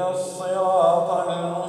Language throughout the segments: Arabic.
الصراط المستقيم.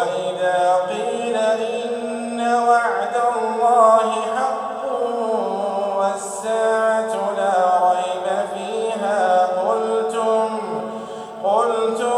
وإذا قيل إن وعد الله حق والساعة لا ريب فيها قلتم قلتم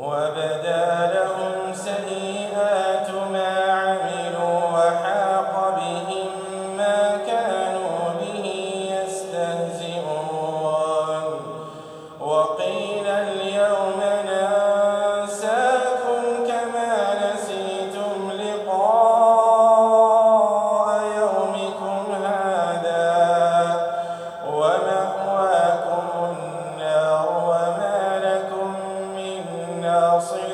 وبارك i blessing.